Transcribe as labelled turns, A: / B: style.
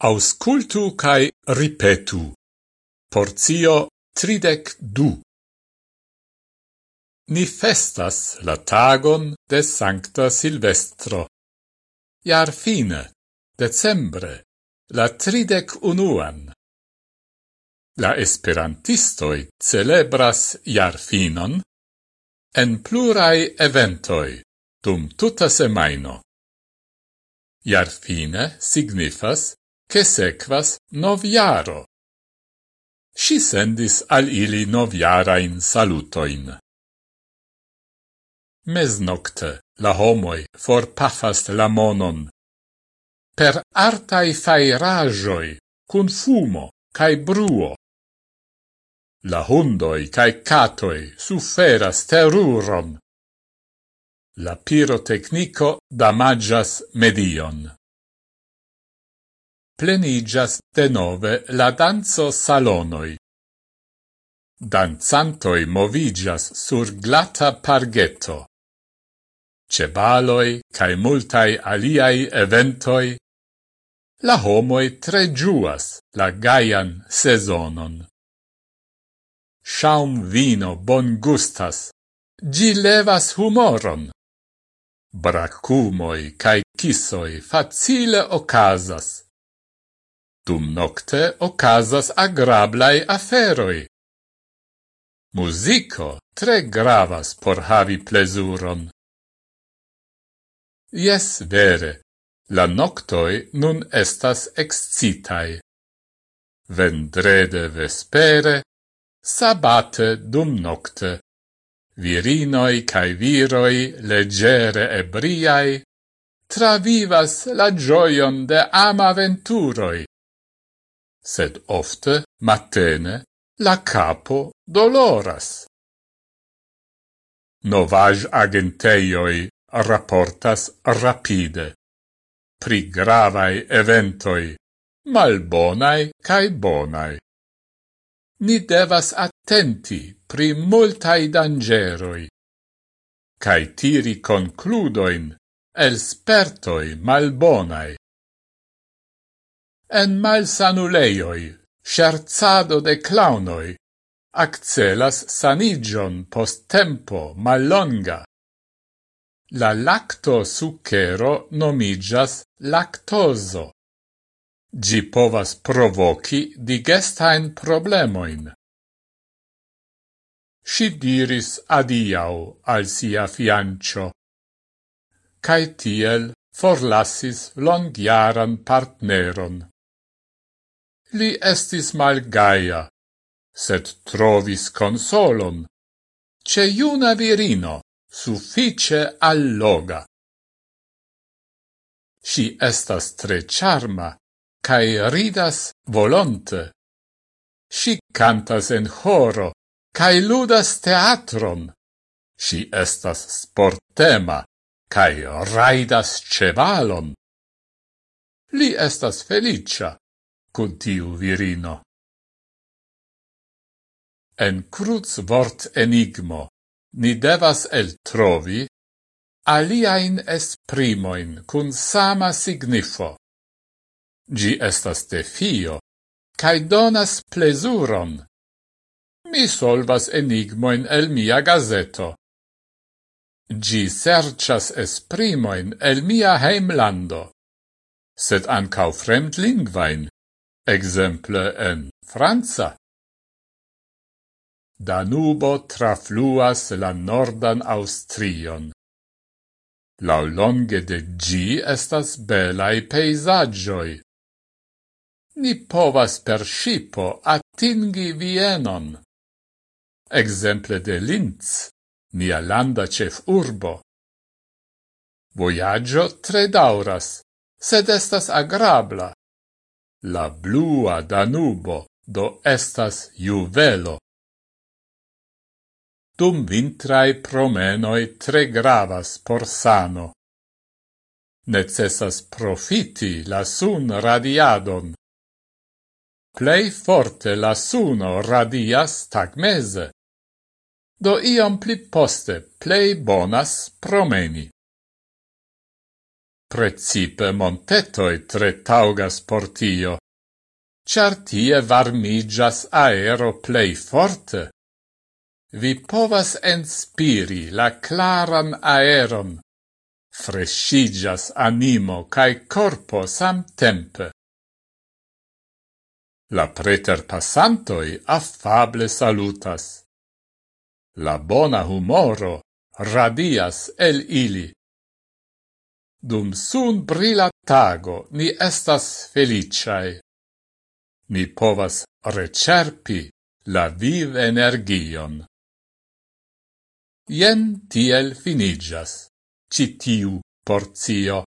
A: Auscultu cae ripetu. Porzio tridec du. Ni festas la tagon de Sancta Silvestro. Iar fine, decembre, la tridec unuan. La esperantistoi celebras iar finon en plurai eventoi dum tuta semaino. Iar fine signifas che sequas noviaro. Si sendis al ili noviarain salutoin. Mesnocte la homoi forpafas la monon. Per artai fairajoi, cun fumo, cae bruo. La hundoi cae catoi suferas teruron. La pirotecnico damagias medion plenigas denove la danzo salonoi. Danzantoi movigas sur glata pargetto. Cebaloi cae multai aliai eventoi, la homoi tre giuas la gaian sezonon. Shaum vino bon gustas, gi levas humoron. Bracumoi cae kisoi facile ocasas Dum nocte ocasas agrablai aferoi. Musico tre gravas por havi plesuron. Yes, vere, la noctoi nun estas excitai. Vendrede vespere, sabate dum nocte, virinoi cae viroi legere ebriai, travivas la gioion de ama venturoi sed ofte matene la capo doloras. Novaj agenteioi rapportas rapide. Pri gravae eventoi, malbonai cae bonai. Ni devas attenti pri multai dangeroi, cae tiri concludoin el spertoi malbonai en malsanuleioi, scherzado de claunoi, accelas sanigion post tempo mallonga. La lacto succhero nomigas lactoso. Gi povas provoci digestain problemoin. Si diris adiau al sia fiancio, cae tiel forlassis longiaran partneron. Li estis malgaia, sed trovis consolon. Ce iuna virino, suffice alloga. Si estas tre charma, cae ridas volonte. Si cantas en horo, cae ludas teatron. Si estas sportema, cae raidas cevalon. Li estas felicia, cun tiu virino. En cruz vort enigmo ni devas el trovi aliaen esprimoin cun sama signifo. Gi estas defio, cae donas plesuron. Mi solvas enigmoin el mia gazeto. Gi serchas esprimoin el mia heimlando, sed ancau fremdlingvain exemple en Franza. Danubo trafluas la nordan Austrion. Laulonge de gi estas belai peisagioi. Ni povas per shipo atingi Vienon. Exemple de Linz, nia landa cef urbo. Voyaggio tre dauras, sed estas agrabla. La blua Danubo do estas juvelo. Dum vintrae promenoi tre gravas por sano. Necessas profiti la sun radiadon. Plei forte la suno radias tagmese. Do iam pli poste plei bonas promeni. Precipe montetoi tre taugas portio. char tie varmigas aero plei forte. Vi povas enspiri la claran aeron, frescigas animo cae corpo samtempe. La preter passantoi affable salutas. La bona humoro radias el ili. Dum sun brila tago ni estas feliciae. Ni povas recerpi la viv energion. Ien tiel finigas citiu portio.